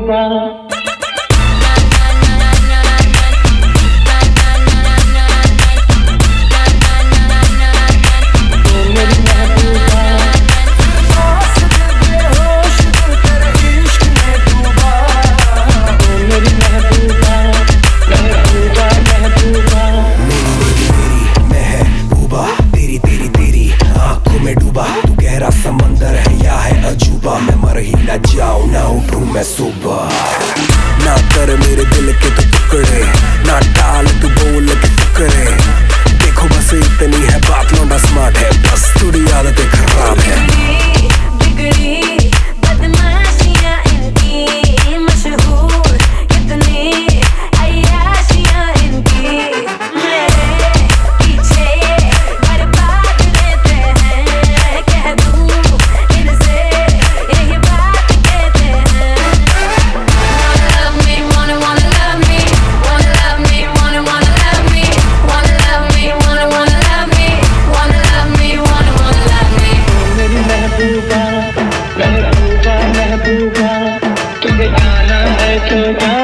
Cubano चला जाओ ना उठू मैं सुबह। ना कर मेरे दिल के तो टुकड़े ना to.